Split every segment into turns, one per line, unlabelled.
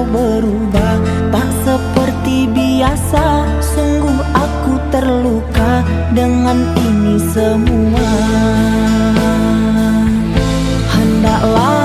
Engkau berubah. Tak seperti biasa Sungguh aku terluka Dengan ini semua. Hendaklah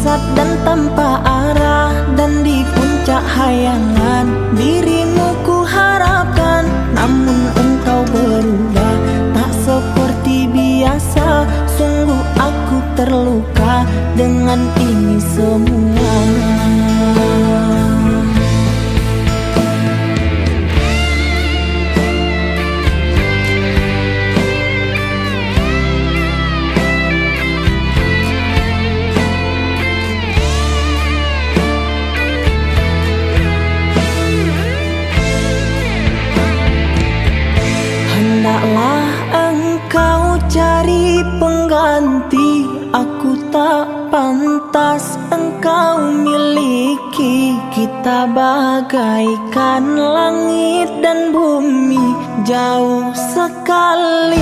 Sesat dan tanpa arah Dan di puncak hayangan Dirimu ku harapkan. Namun engkau berubah Tak seperti biasa. Sungguh aku terluka Dengan ini semua Kita bagaikan langit dan bumi Jauh sekali.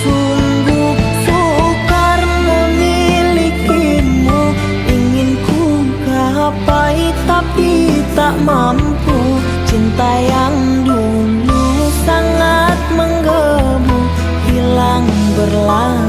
Sungguh sukar memilikimu. Ingin ku gapai tapi tak mampu. Cinta yang dulu sangat menggebu Hilang berlalu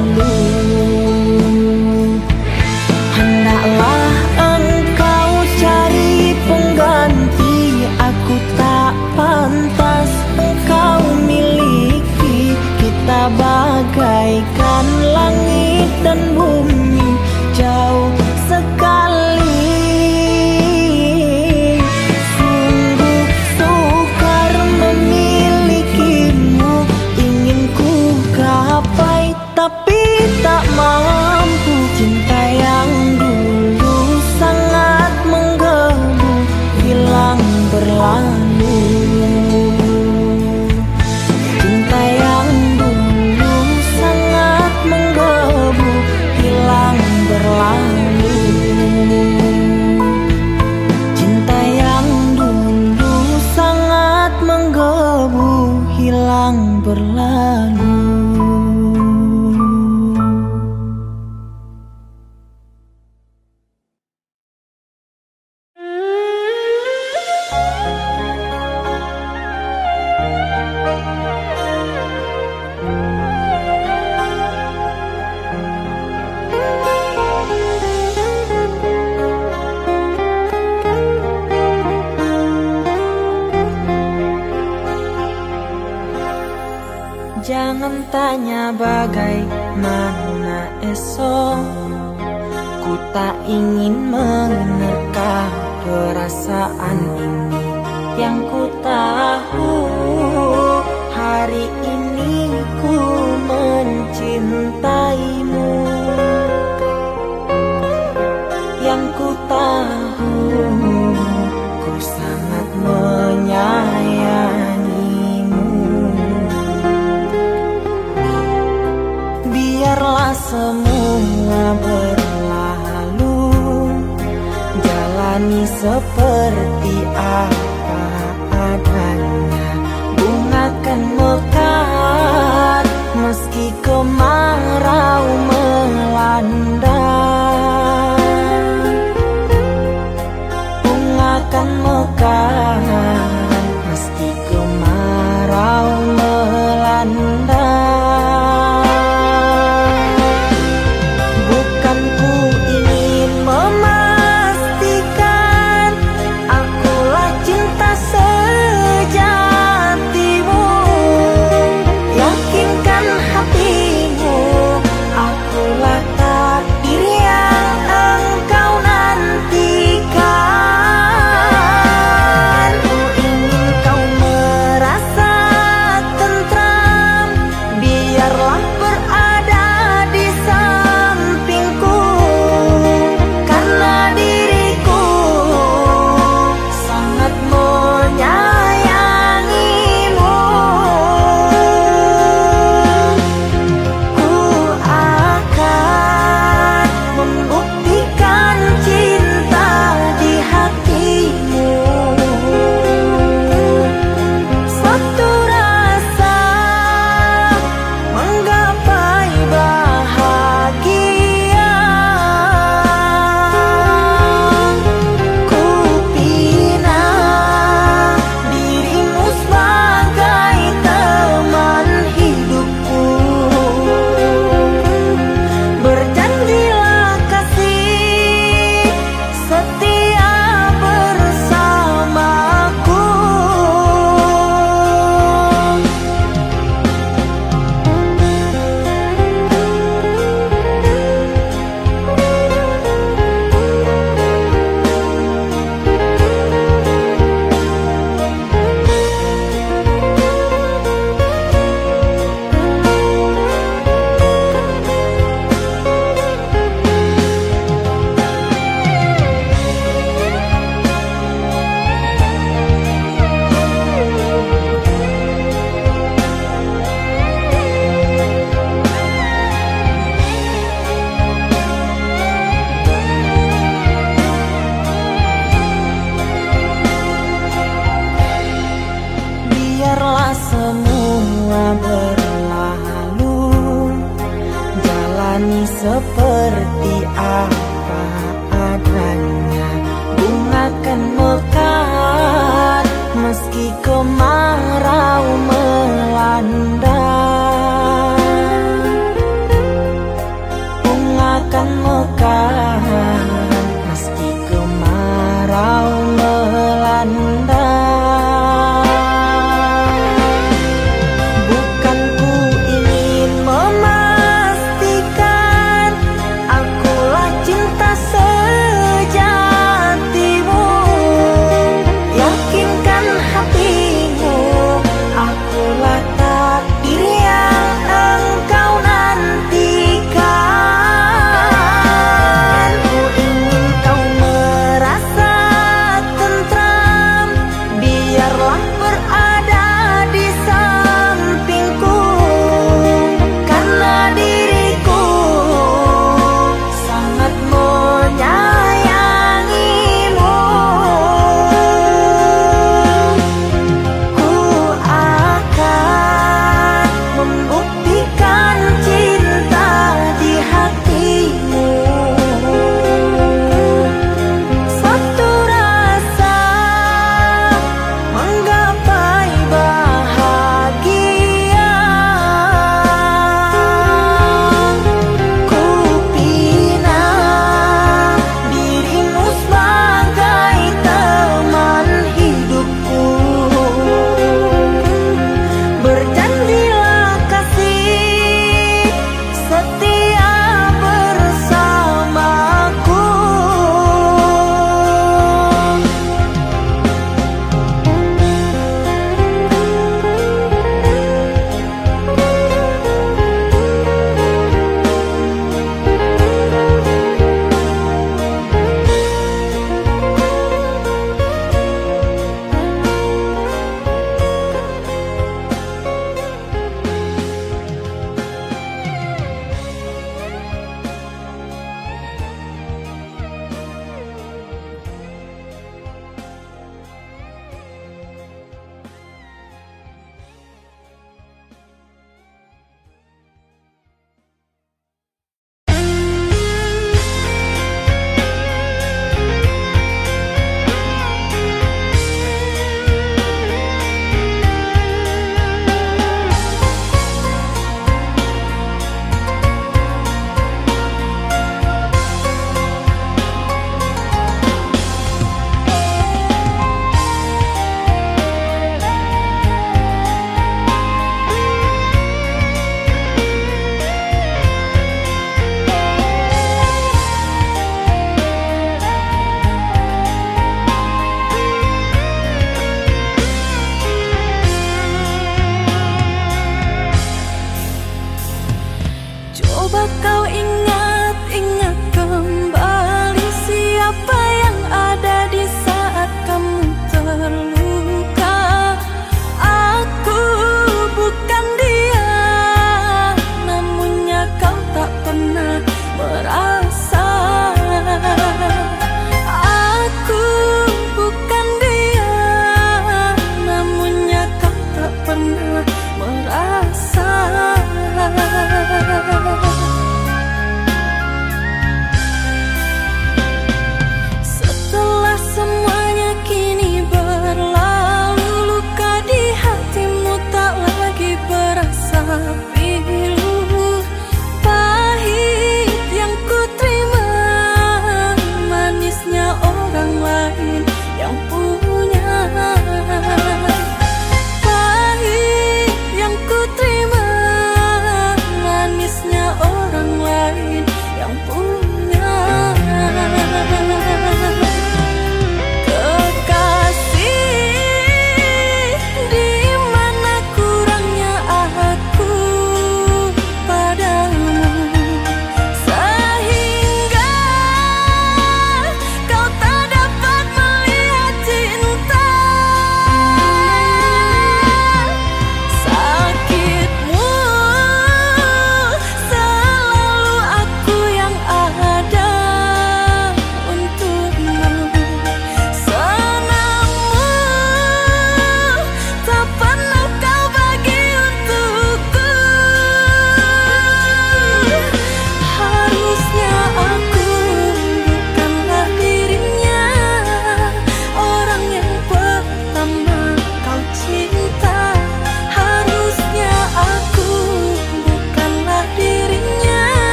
bagaimana esok. Ku tak ingin menerka perasaan ini Yang ku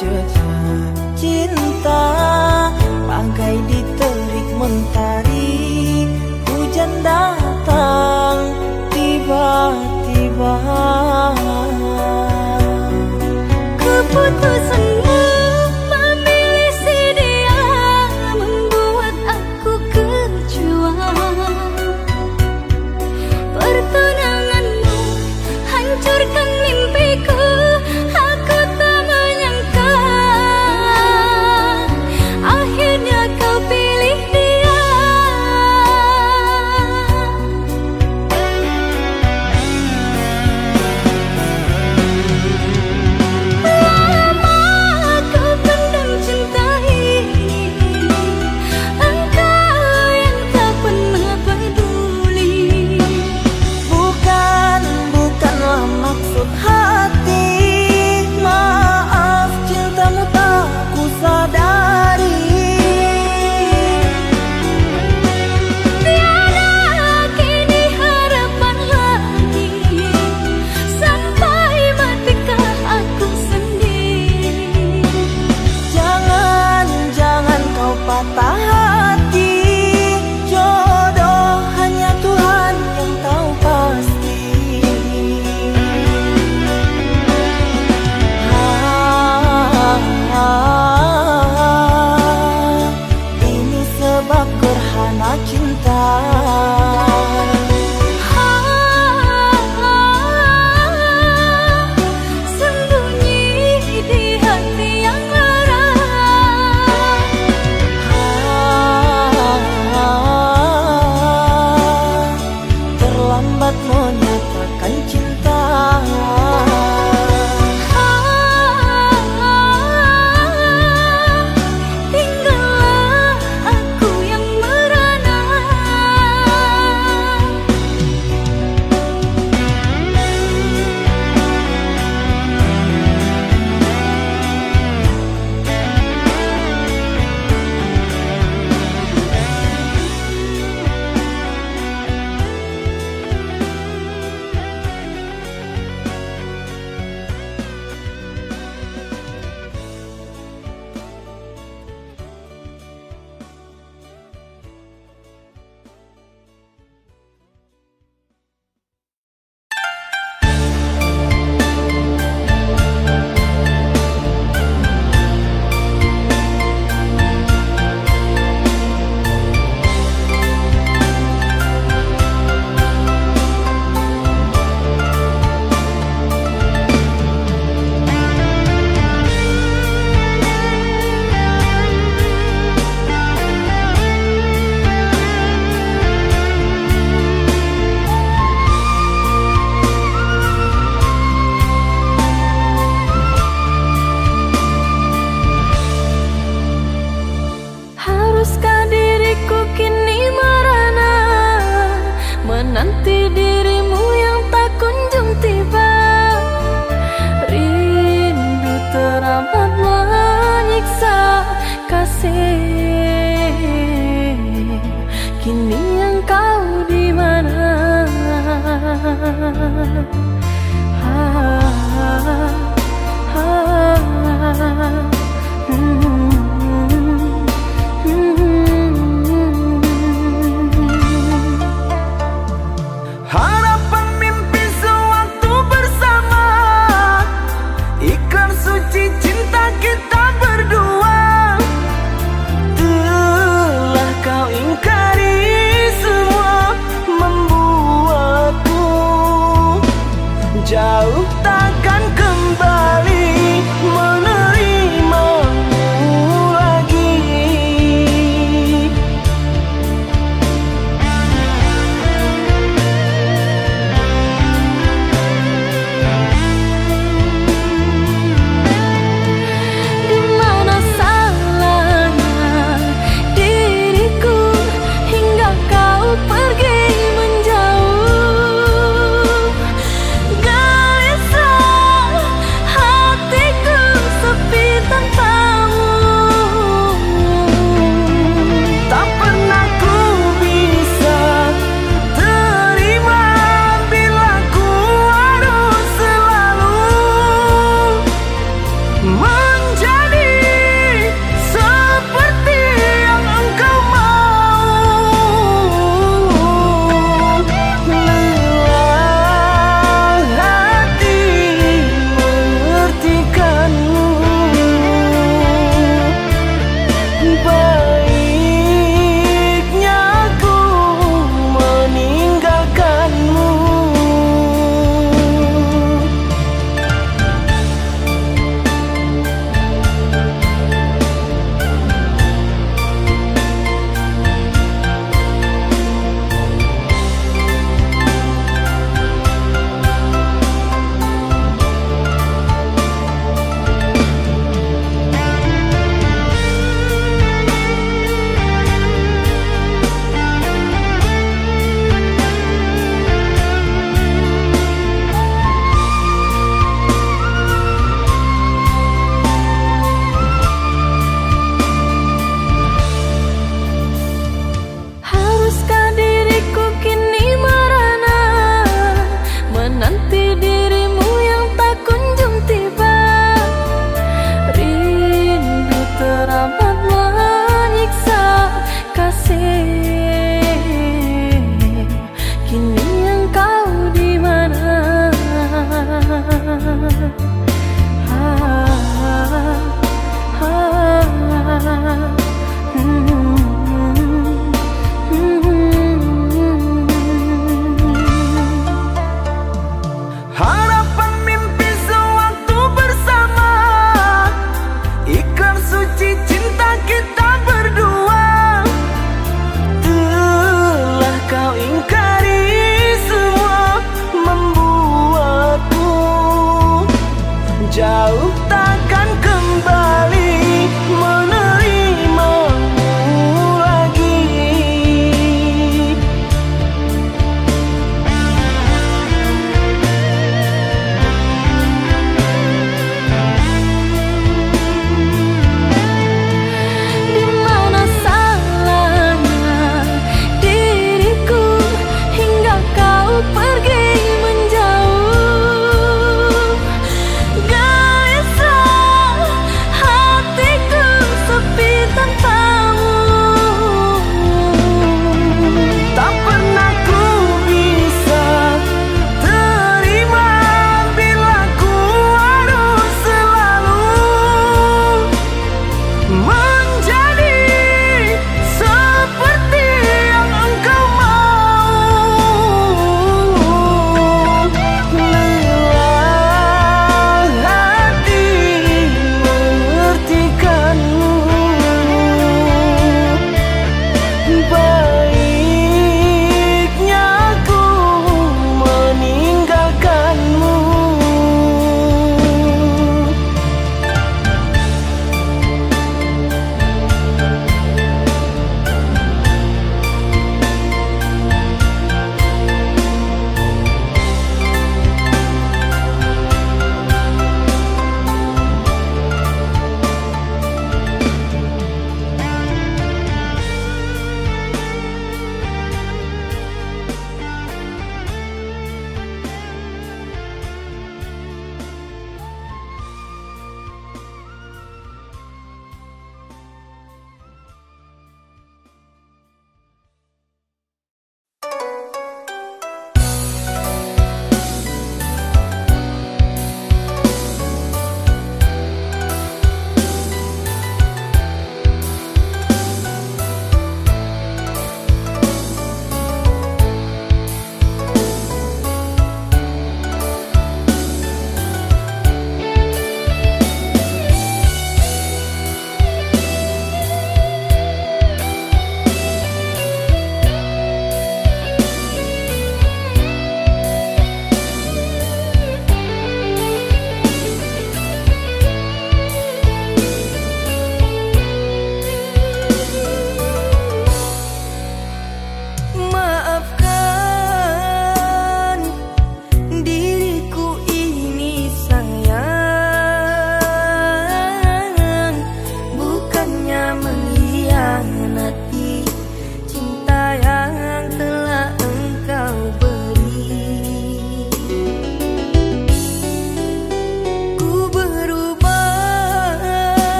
chua ta bằng cây dia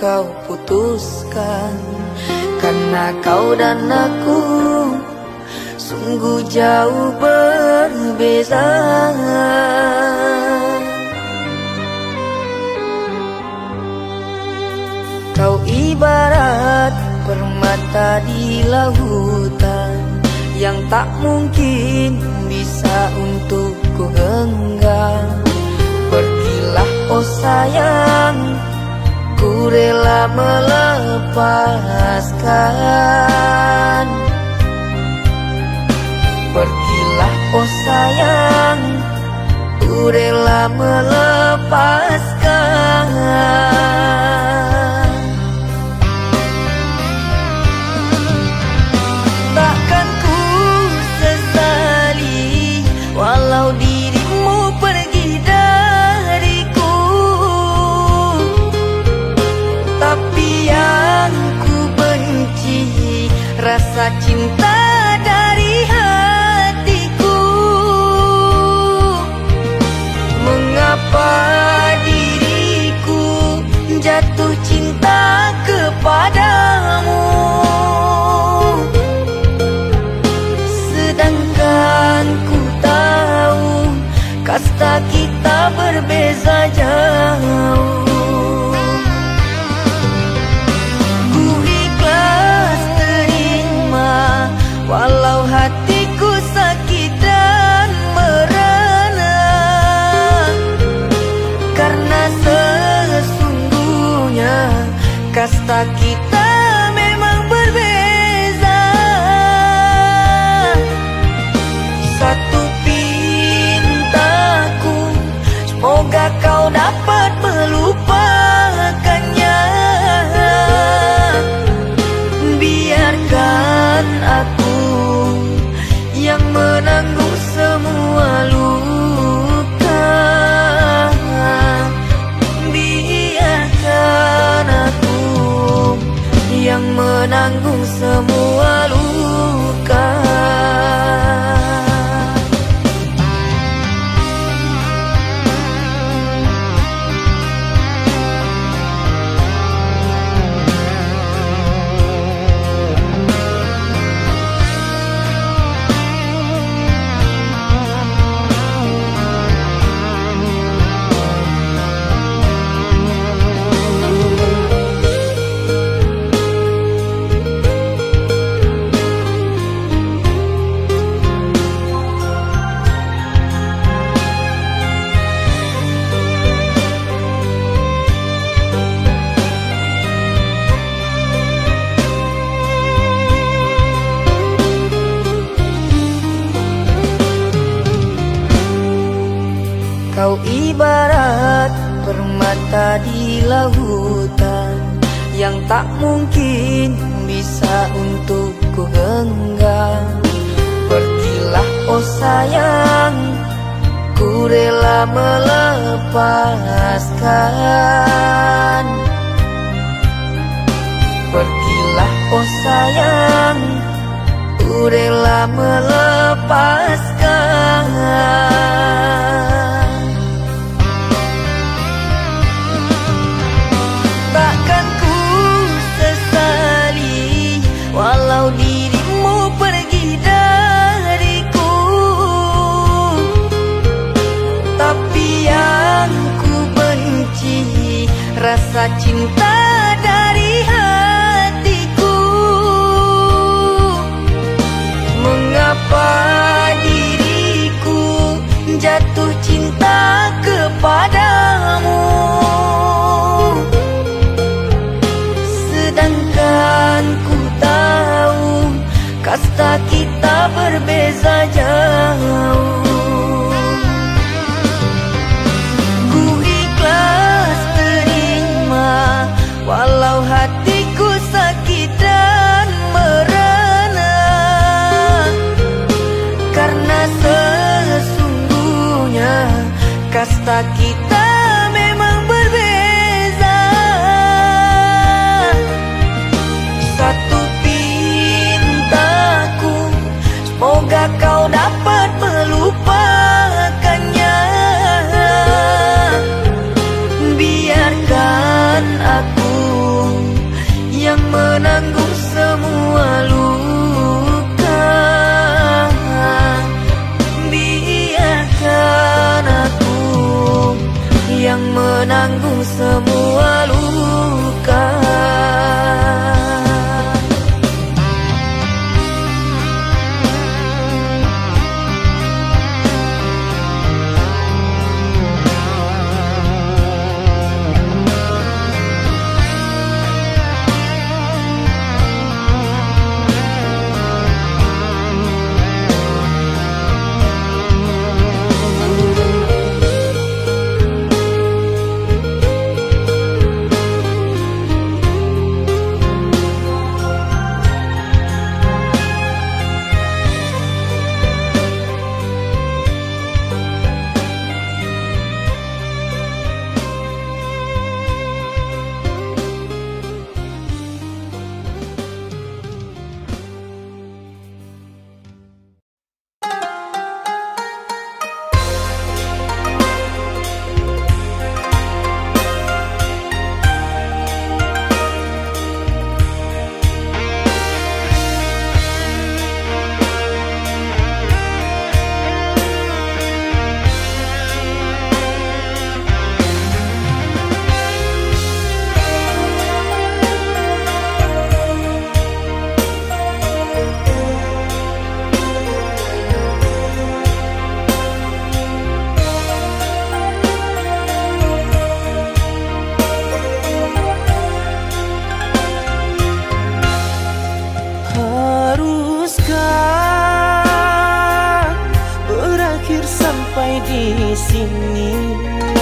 kau putuskan. Karena kau dan aku Sungguh jauh berbeza.
Kau ibarat permata di lautan
Yang tak mungkin bisa untuk ku genggam Pergilah oh sayang Ku rela melepaskan. Pergilah oh sayang Ku rela melepaskan. tak mungkin bisa untuk ku genggam. Pergilah oh sayang Ku rela melepaskan. Pergilah oh sayang Ku rela melepaskan. rasa cinta dari hatiku. Mengapa diriku jatuh cinta kepadamu? Sedangkan sini Cinta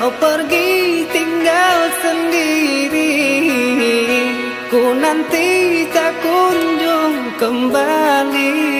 Kau pergi
tinggal sendiri. Ku nanti tak kunjung kembali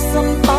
心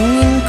ingin